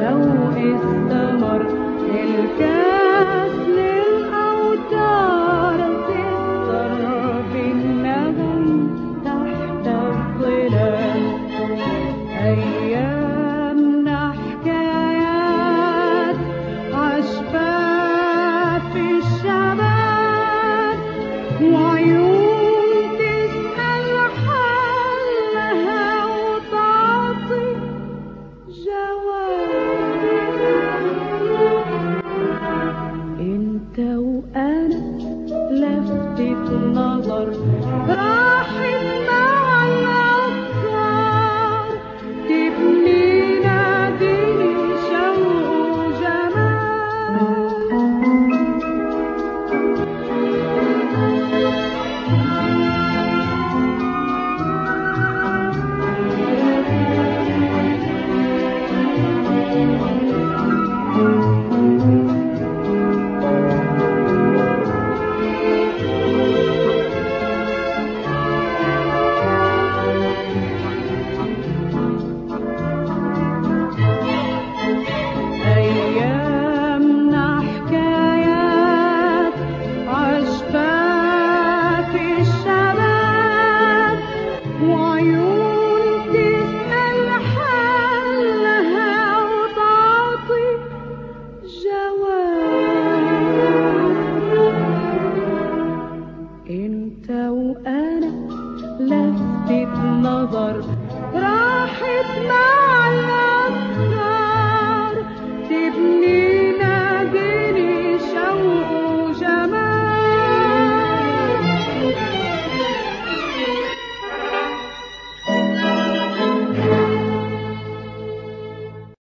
شوء الثمر أنا لفت نظر راحت معي